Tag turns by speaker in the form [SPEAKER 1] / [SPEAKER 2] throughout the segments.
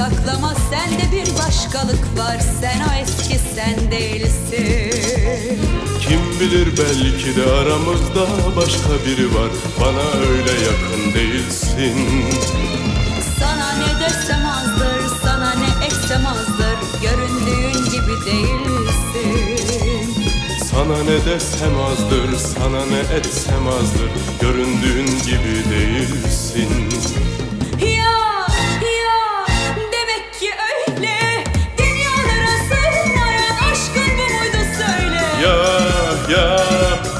[SPEAKER 1] saklama sende bir başkalık var. Sen o eski sen değilsin.
[SPEAKER 2] Kim bilir belki de aramızda başka biri var. Bana öyle yakın değilsin.
[SPEAKER 1] Sana ne desem azdır sana ne etsem azdır. Göründüğün gibi değilsin.
[SPEAKER 2] Sana ne desem azdır, sana ne etsem azdır. Göründüğün gibi değilsin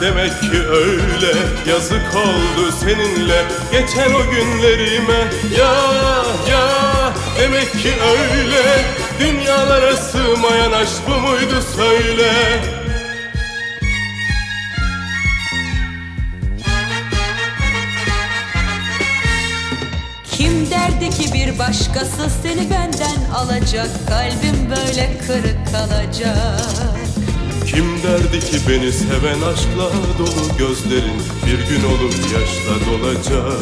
[SPEAKER 1] demek ki öyle.
[SPEAKER 2] Yazık oldu seninle. Geçen o günlerime. Ya ya. Demek ki öyle. Dünyalara sığmayan aşk bu muydu söyle?
[SPEAKER 1] Kim derdi ki bir başkası seni benden alacak? Kalbim böyle kırık kalacak
[SPEAKER 2] Kim derdi ki beni seven aşkla dolu gözlerin Bir gün olup yaşla dolacak?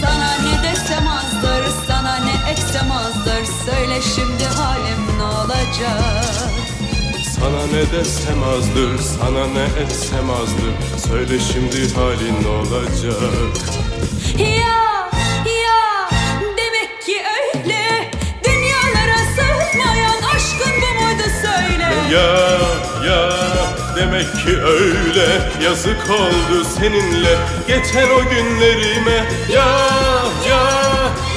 [SPEAKER 1] Sana ne desem azdır sana ne etsem azdır Söyle şimdi halim ne olacak?
[SPEAKER 2] Sana ne desem azdır, sana ne etsem azdır Söyle şimdi halin ne olacak? Ya ya demek ki öyle. Yazık oldu seninle. Geçen o günlerime. Ya ya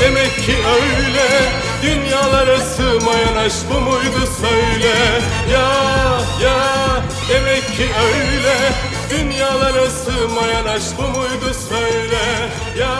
[SPEAKER 2] demek ki öyle. Dünyalara sığmayan aşk bu muydu söyle? Ya ya demek ki öyle. Dünyalara sığmayan aşk bu muydu söyle? Ya